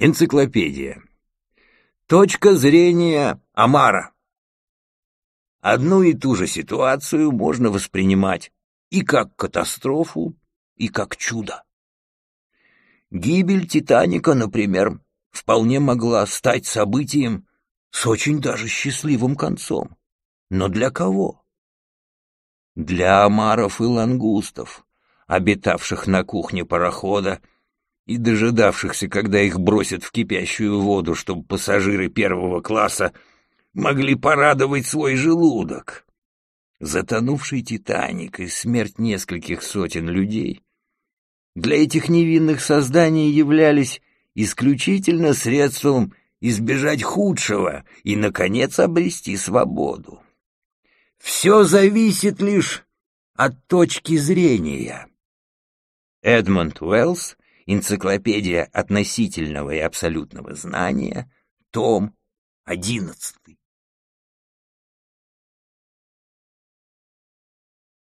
Энциклопедия. Точка зрения Амара. Одну и ту же ситуацию можно воспринимать и как катастрофу, и как чудо. Гибель Титаника, например, вполне могла стать событием с очень даже счастливым концом. Но для кого? Для омаров и лангустов, обитавших на кухне парохода и дожидавшихся, когда их бросят в кипящую воду, чтобы пассажиры первого класса могли порадовать свой желудок. Затонувший «Титаник» и смерть нескольких сотен людей для этих невинных созданий являлись исключительно средством избежать худшего и, наконец, обрести свободу. Все зависит лишь от точки зрения. Эдмонд Уэллс Энциклопедия относительного и абсолютного знания, том одиннадцатый.